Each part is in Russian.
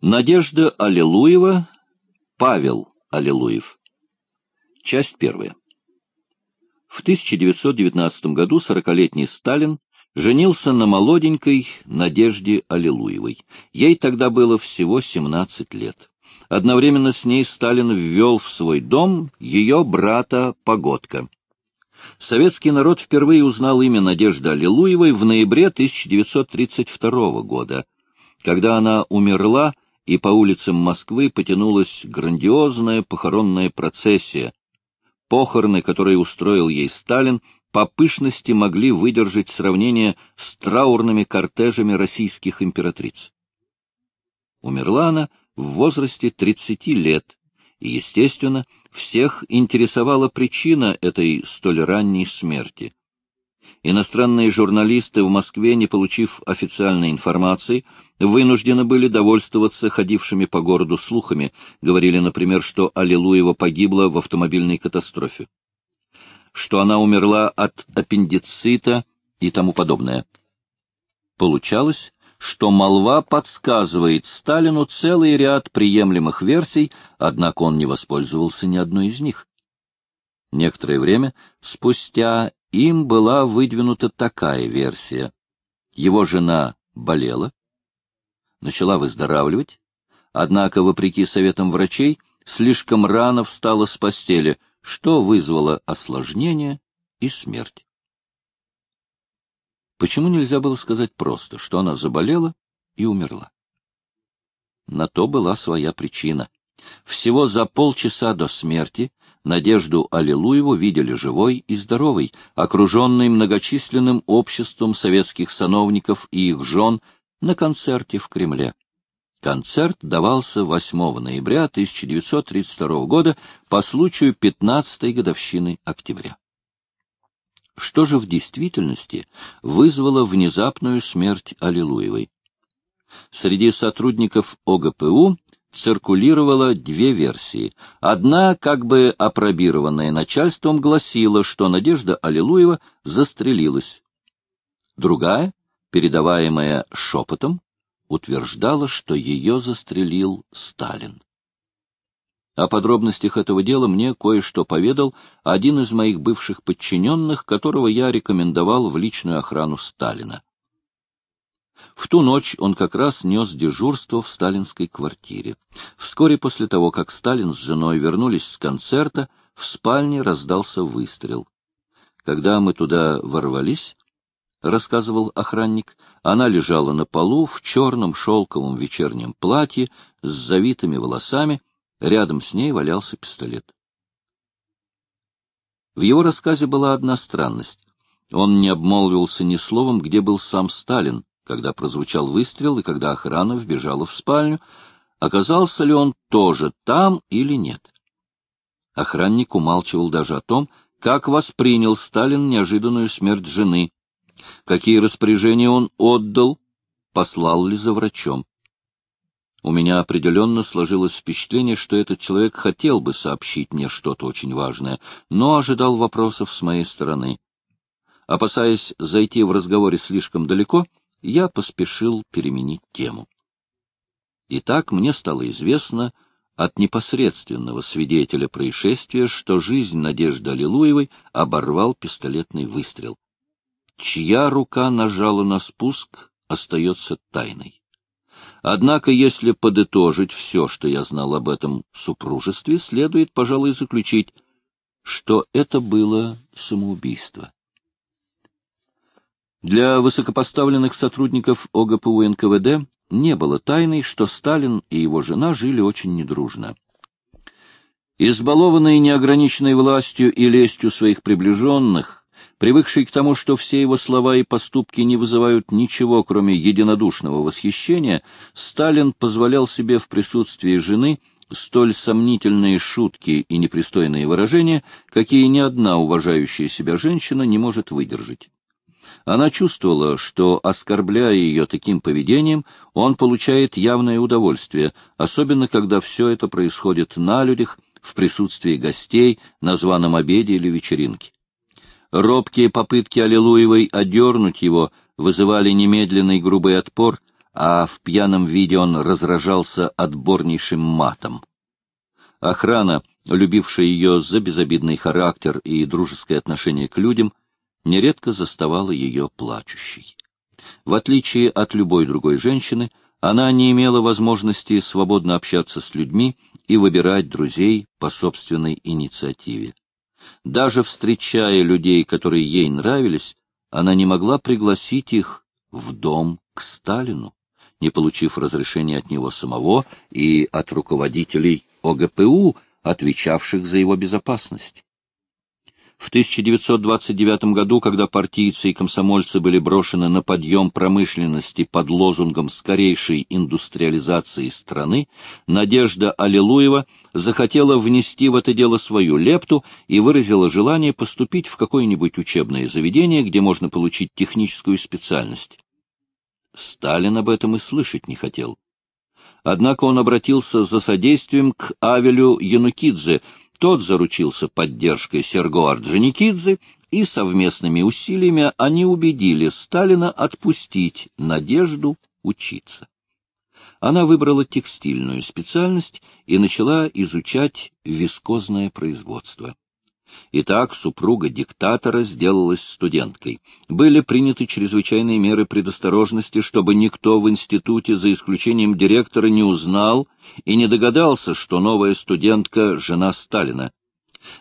Надежда Аллилуева, Павел Аллилуев. Часть первая. В 1919 году сорокалетний Сталин женился на молоденькой Надежде Аллилуевой. Ей тогда было всего 17 лет. Одновременно с ней Сталин ввел в свой дом ее брата Погодка. Советский народ впервые узнал имя Надежды Аллилуевой в ноябре 1932 года. Когда она умерла, и по улицам Москвы потянулась грандиозная похоронная процессия. Похороны, которые устроил ей Сталин, по пышности могли выдержать сравнение с траурными кортежами российских императриц. Умерла она в возрасте 30 лет, и, естественно, всех интересовала причина этой столь ранней смерти. Иностранные журналисты в Москве, не получив официальной информации, вынуждены были довольствоваться ходившими по городу слухами, говорили, например, что Аллилуева погибла в автомобильной катастрофе, что она умерла от аппендицита и тому подобное. Получалось, что молва подсказывает Сталину целый ряд приемлемых версий, однако он не воспользовался ни одной из них. Некоторое время спустя им была выдвинута такая версия. Его жена болела, начала выздоравливать, однако, вопреки советам врачей, слишком рано встала с постели, что вызвало осложнение и смерть. Почему нельзя было сказать просто, что она заболела и умерла? На то была своя причина. Всего за полчаса до смерти Надежду Аллилуеву видели живой и здоровой, окруженной многочисленным обществом советских сановников и их жен на концерте в Кремле. Концерт давался 8 ноября 1932 года по случаю 15-й годовщины октября. Что же в действительности вызвало внезапную смерть Аллилуевой? Среди сотрудников ОГПУ циркулировало две версии. Одна, как бы опробированная начальством, гласила, что Надежда Аллилуева застрелилась. Другая, передаваемая шепотом, утверждала, что ее застрелил Сталин. О подробностях этого дела мне кое-что поведал один из моих бывших подчиненных, которого я рекомендовал в личную охрану Сталина. В ту ночь он как раз нес дежурство в сталинской квартире. Вскоре после того, как Сталин с женой вернулись с концерта, в спальне раздался выстрел. Когда мы туда ворвались, — рассказывал охранник, — она лежала на полу в черном шелковом вечернем платье с завитыми волосами, рядом с ней валялся пистолет. В его рассказе была одна странность. Он не обмолвился ни словом, где был сам Сталин, когда прозвучал выстрел и когда охрана вбежала в спальню, оказался ли он тоже там или нет. Охранник умалчивал даже о том, как воспринял Сталин неожиданную смерть жены, какие распоряжения он отдал, послал ли за врачом. У меня определенно сложилось впечатление, что этот человек хотел бы сообщить мне что-то очень важное, но ожидал вопросов с моей стороны. Опасаясь зайти в разговоре слишком далеко, я поспешил переменить тему. Итак, мне стало известно от непосредственного свидетеля происшествия, что жизнь Надежды Аллилуевой оборвал пистолетный выстрел. Чья рука нажала на спуск, остается тайной. Однако, если подытожить все, что я знал об этом супружестве, следует, пожалуй, заключить, что это было самоубийство. Для высокопоставленных сотрудников ОГПУ НКВД не было тайной, что Сталин и его жена жили очень недружно. Избалованный неограниченной властью и лестью своих приближенных, привыкший к тому, что все его слова и поступки не вызывают ничего, кроме единодушного восхищения, Сталин позволял себе в присутствии жены столь сомнительные шутки и непристойные выражения, какие ни одна уважающая себя женщина не может выдержать. Она чувствовала, что, оскорбляя ее таким поведением, он получает явное удовольствие, особенно когда все это происходит на людях, в присутствии гостей, на званом обеде или вечеринке. Робкие попытки Аллилуевой одернуть его вызывали немедленный грубый отпор, а в пьяном виде он разражался отборнейшим матом. Охрана, любившая ее за безобидный характер и дружеское отношение к людям, нередко заставала ее плачущей. В отличие от любой другой женщины, она не имела возможности свободно общаться с людьми и выбирать друзей по собственной инициативе. Даже встречая людей, которые ей нравились, она не могла пригласить их в дом к Сталину, не получив разрешения от него самого и от руководителей ОГПУ, отвечавших за его безопасность. В 1929 году, когда партийцы и комсомольцы были брошены на подъем промышленности под лозунгом скорейшей индустриализации страны, Надежда Аллилуева захотела внести в это дело свою лепту и выразила желание поступить в какое-нибудь учебное заведение, где можно получить техническую специальность. Сталин об этом и слышать не хотел. Однако он обратился за содействием к Авелю Янукидзе, тот заручился поддержкой Серго Орджоникидзе, и совместными усилиями они убедили Сталина отпустить надежду учиться. Она выбрала текстильную специальность и начала изучать вискозное производство. Итак, супруга диктатора сделалась студенткой. Были приняты чрезвычайные меры предосторожности, чтобы никто в институте, за исключением директора, не узнал и не догадался, что новая студентка — жена Сталина.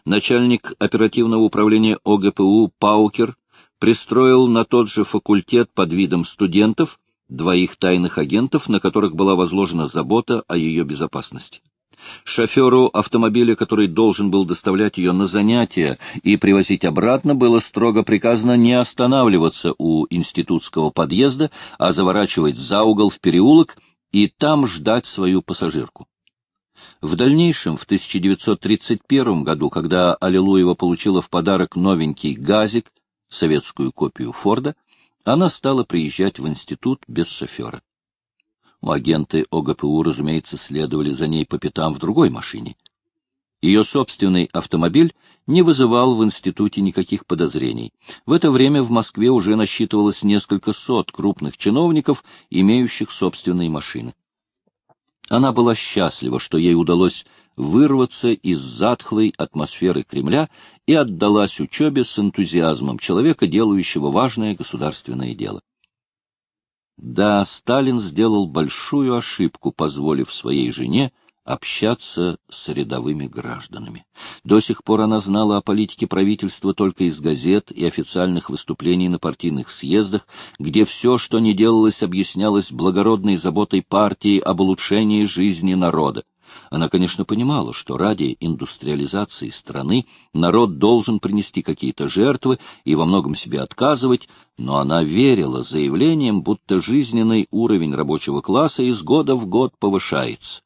Начальник оперативного управления ОГПУ Паукер пристроил на тот же факультет под видом студентов двоих тайных агентов, на которых была возложена забота о ее безопасности. Шоферу автомобиля, который должен был доставлять ее на занятия и привозить обратно, было строго приказано не останавливаться у институтского подъезда, а заворачивать за угол в переулок и там ждать свою пассажирку. В дальнейшем, в 1931 году, когда Аллилуева получила в подарок новенький газик, советскую копию Форда, она стала приезжать в институт без шофера. Агенты ОГПУ, разумеется, следовали за ней по пятам в другой машине. Ее собственный автомобиль не вызывал в институте никаких подозрений. В это время в Москве уже насчитывалось несколько сот крупных чиновников, имеющих собственные машины. Она была счастлива, что ей удалось вырваться из затхлой атмосферы Кремля и отдалась учебе с энтузиазмом человека, делающего важное государственное дело. Да, Сталин сделал большую ошибку, позволив своей жене общаться с рядовыми гражданами. До сих пор она знала о политике правительства только из газет и официальных выступлений на партийных съездах, где все, что не делалось, объяснялось благородной заботой партии об улучшении жизни народа. Она, конечно, понимала, что ради индустриализации страны народ должен принести какие-то жертвы и во многом себе отказывать, но она верила заявлениям, будто жизненный уровень рабочего класса из года в год повышается.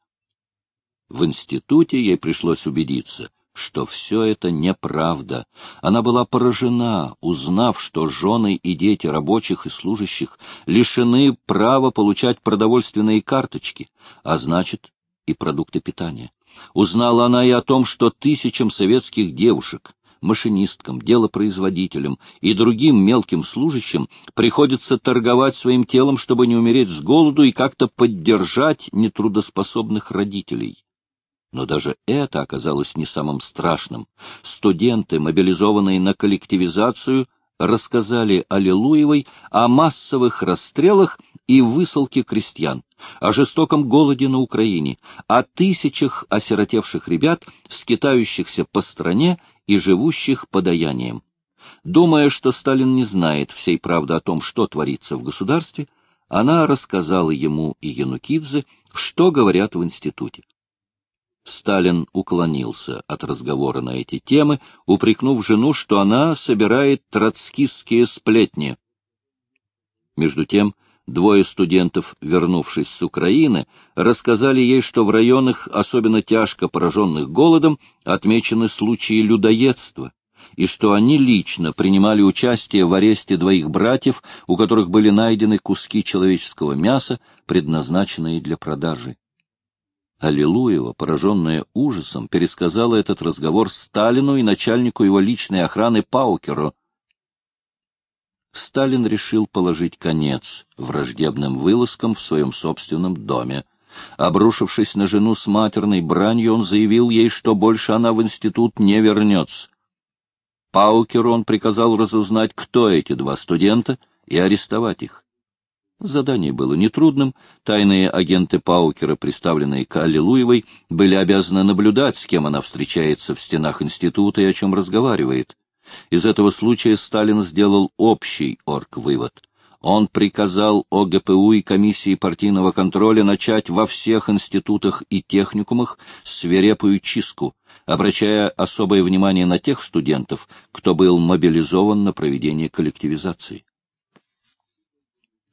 В институте ей пришлось убедиться — что все это неправда. Она была поражена, узнав, что жены и дети рабочих и служащих лишены права получать продовольственные карточки, а значит, и продукты питания. Узнала она и о том, что тысячам советских девушек, машинисткам, делопроизводителям и другим мелким служащим приходится торговать своим телом, чтобы не умереть с голоду и как-то поддержать нетрудоспособных родителей. Но даже это оказалось не самым страшным. Студенты, мобилизованные на коллективизацию, рассказали Аллилуевой о массовых расстрелах и высылке крестьян, о жестоком голоде на Украине, о тысячах осиротевших ребят, скитающихся по стране и живущих подаянием. Думая, что Сталин не знает всей правды о том, что творится в государстве, она рассказала ему и Янукидзе, что говорят в институте. Сталин уклонился от разговора на эти темы, упрекнув жену, что она собирает троцкистские сплетни. Между тем, двое студентов, вернувшись с Украины, рассказали ей, что в районах, особенно тяжко пораженных голодом, отмечены случаи людоедства, и что они лично принимали участие в аресте двоих братьев, у которых были найдены куски человеческого мяса, предназначенные для продажи. Аллилуева, пораженная ужасом, пересказала этот разговор Сталину и начальнику его личной охраны Паукеру. Сталин решил положить конец враждебным вылазкам в своем собственном доме. Обрушившись на жену с матерной бранью, он заявил ей, что больше она в институт не вернется. Паукеру он приказал разузнать, кто эти два студента, и арестовать их. Задание было нетрудным. Тайные агенты Паукера, представленные к Аллилуевой, были обязаны наблюдать, с кем она встречается в стенах института и о чем разговаривает. Из этого случая Сталин сделал общий орг-вывод. Он приказал ОГПУ и комиссии партийного контроля начать во всех институтах и техникумах свирепую чистку, обращая особое внимание на тех студентов, кто был мобилизован на проведение коллективизации.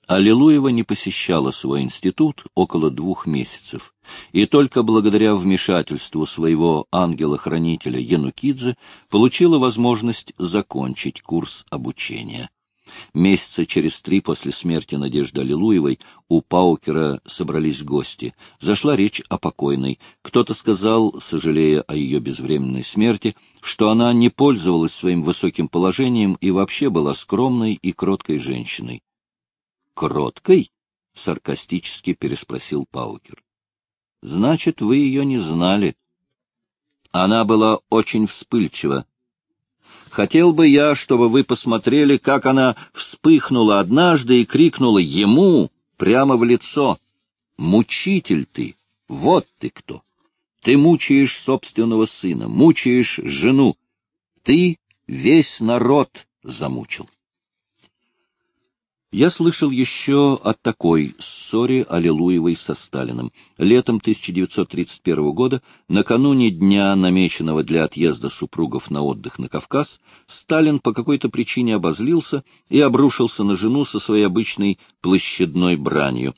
Аллилуева не посещала свой институт около двух месяцев, и только благодаря вмешательству своего ангела-хранителя Янукидзе получила возможность закончить курс обучения. Месяца через три после смерти Надежды Аллилуевой у Паукера собрались гости. Зашла речь о покойной. Кто-то сказал, сожалея о ее безвременной смерти, что она не пользовалась своим высоким положением и вообще была скромной и кроткой женщиной кроткой? — саркастически переспросил Паукер. — Значит, вы ее не знали. Она была очень вспыльчива. Хотел бы я, чтобы вы посмотрели, как она вспыхнула однажды и крикнула ему прямо в лицо. «Мучитель ты! Вот ты кто! Ты мучаешь собственного сына, мучаешь жену. Ты весь народ замучил». Я слышал еще о такой ссоре Аллилуевой со Сталиным. Летом 1931 года, накануне дня, намеченного для отъезда супругов на отдых на Кавказ, Сталин по какой-то причине обозлился и обрушился на жену со своей обычной площадной бранью.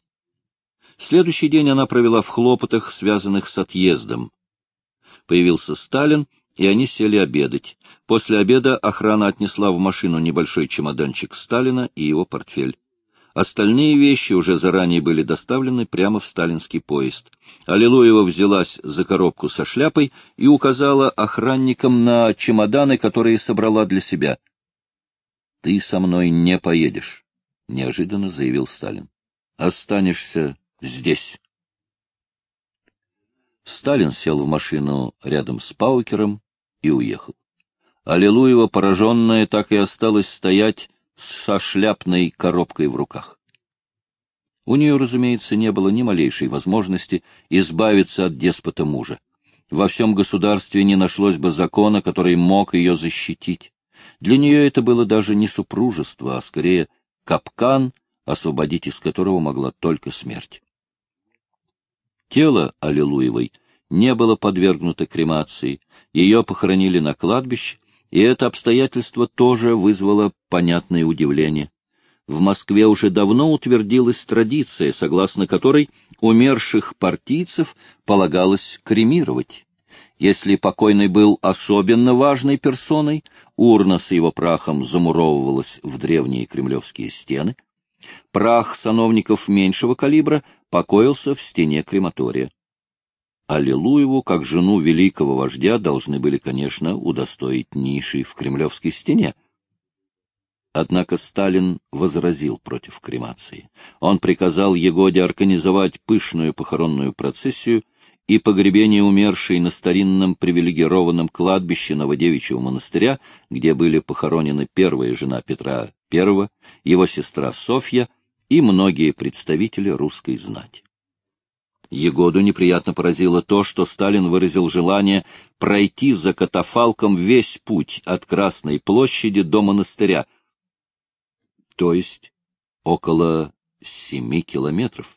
Следующий день она провела в хлопотах, связанных с отъездом. Появился Сталин — и они сели обедать. После обеда охрана отнесла в машину небольшой чемоданчик Сталина и его портфель. Остальные вещи уже заранее были доставлены прямо в сталинский поезд. Аллилуева взялась за коробку со шляпой и указала охранникам на чемоданы, которые собрала для себя. — Ты со мной не поедешь, — неожиданно заявил Сталин. — Останешься здесь. Сталин сел в машину рядом с Паукером и уехал. Аллилуева, пораженная, так и осталась стоять со шляпной коробкой в руках. У нее, разумеется, не было ни малейшей возможности избавиться от деспота мужа. Во всем государстве не нашлось бы закона, который мог ее защитить. Для нее это было даже не супружество, а скорее капкан, освободить из которого могла только смерть. Тело Аллилуевой не было подвергнуто кремации, ее похоронили на кладбище, и это обстоятельство тоже вызвало понятное удивление. В Москве уже давно утвердилась традиция, согласно которой умерших партийцев полагалось кремировать. Если покойный был особенно важной персоной, урна с его прахом замуровывалась в древние кремлевские стены, прах сановников меньшего калибра покоился в стене крематория. Аллилуеву, как жену великого вождя, должны были, конечно, удостоить ниши в кремлевской стене. Однако Сталин возразил против кремации. Он приказал Егоде организовать пышную похоронную процессию и погребение умершей на старинном привилегированном кладбище Новодевичьего монастыря, где были похоронены первая жена Петра I, его сестра Софья и многие представители русской знати. Егоду неприятно поразило то, что Сталин выразил желание пройти за катафалком весь путь от Красной площади до монастыря, то есть около семи километров.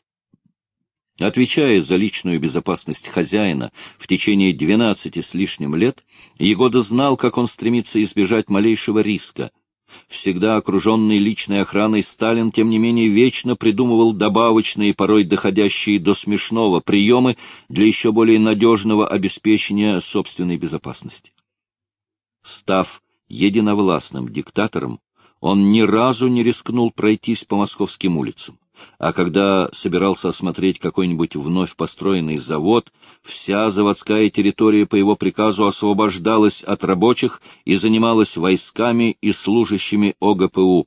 Отвечая за личную безопасность хозяина в течение двенадцати с лишним лет, Егода знал, как он стремится избежать малейшего риска — Всегда окруженный личной охраной, Сталин, тем не менее, вечно придумывал добавочные, порой доходящие до смешного, приемы для еще более надежного обеспечения собственной безопасности. Став единовластным диктатором, он ни разу не рискнул пройтись по московским улицам а когда собирался осмотреть какой-нибудь вновь построенный завод, вся заводская территория по его приказу освобождалась от рабочих и занималась войсками и служащими ОГПУ.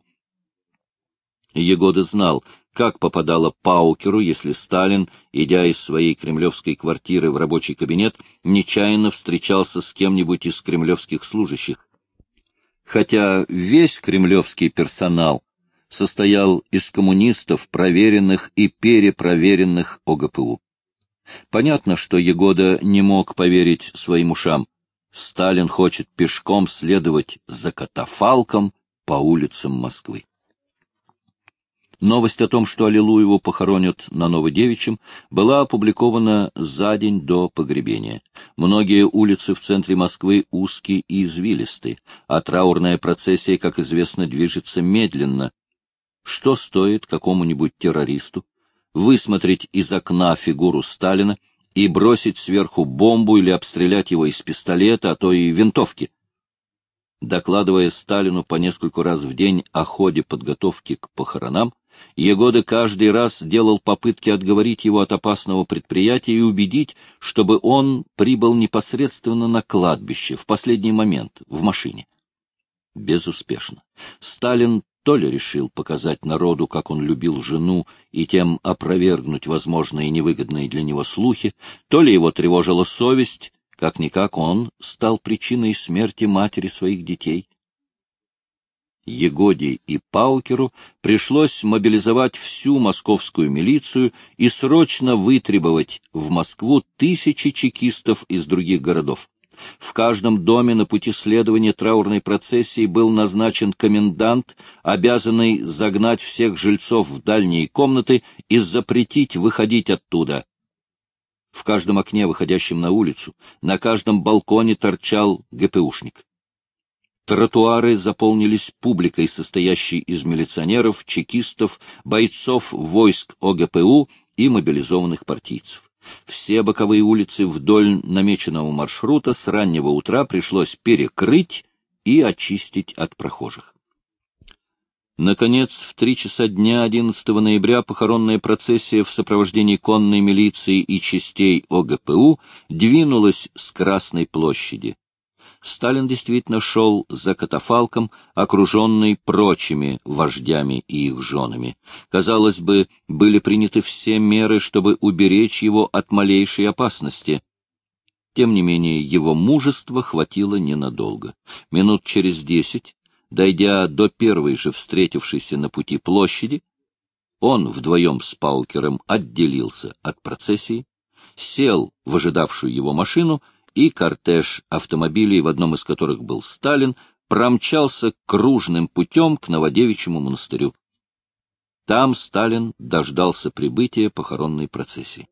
Егода знал, как попадало Паукеру, если Сталин, идя из своей кремлевской квартиры в рабочий кабинет, нечаянно встречался с кем-нибудь из кремлевских служащих. Хотя весь кремлевский персонал состоял из коммунистов, проверенных и перепроверенных ОГПУ. Понятно, что Егода не мог поверить своим ушам. Сталин хочет пешком следовать за катафалком по улицам Москвы. Новость о том, что Аллилуеву похоронят на Новодевичьем, была опубликована за день до погребения. Многие улицы в центре Москвы узкие и извилисты, а траурная процессия, как известно, движется медленно. Что стоит какому-нибудь террористу высмотреть из окна фигуру Сталина и бросить сверху бомбу или обстрелять его из пистолета, а то и винтовки? Докладывая Сталину по нескольку раз в день о ходе подготовки к похоронам, Егода каждый раз делал попытки отговорить его от опасного предприятия и убедить, чтобы он прибыл непосредственно на кладбище, в последний момент, в машине. Безуспешно. Сталин то ли решил показать народу, как он любил жену, и тем опровергнуть возможные невыгодные для него слухи, то ли его тревожила совесть, как-никак он стал причиной смерти матери своих детей. Егоде и Паукеру пришлось мобилизовать всю московскую милицию и срочно вытребовать в Москву тысячи чекистов из других городов. В каждом доме на пути следования траурной процессии был назначен комендант, обязанный загнать всех жильцов в дальние комнаты и запретить выходить оттуда. В каждом окне, выходящем на улицу, на каждом балконе торчал ГПУшник. Тротуары заполнились публикой, состоящей из милиционеров, чекистов, бойцов войск ОГПУ и мобилизованных партийцев. Все боковые улицы вдоль намеченного маршрута с раннего утра пришлось перекрыть и очистить от прохожих. Наконец, в три часа дня 11 ноября похоронная процессия в сопровождении конной милиции и частей ОГПУ двинулась с Красной площади. Сталин действительно шел за катафалком, окруженный прочими вождями и их женами. Казалось бы, были приняты все меры, чтобы уберечь его от малейшей опасности. Тем не менее, его мужества хватило ненадолго. Минут через десять, дойдя до первой же встретившейся на пути площади, он вдвоем с Паукером отделился от процессии, сел в ожидавшую его машину и кортеж автомобилей, в одном из которых был Сталин, промчался кружным путем к Новодевичьему монастырю. Там Сталин дождался прибытия похоронной процессии.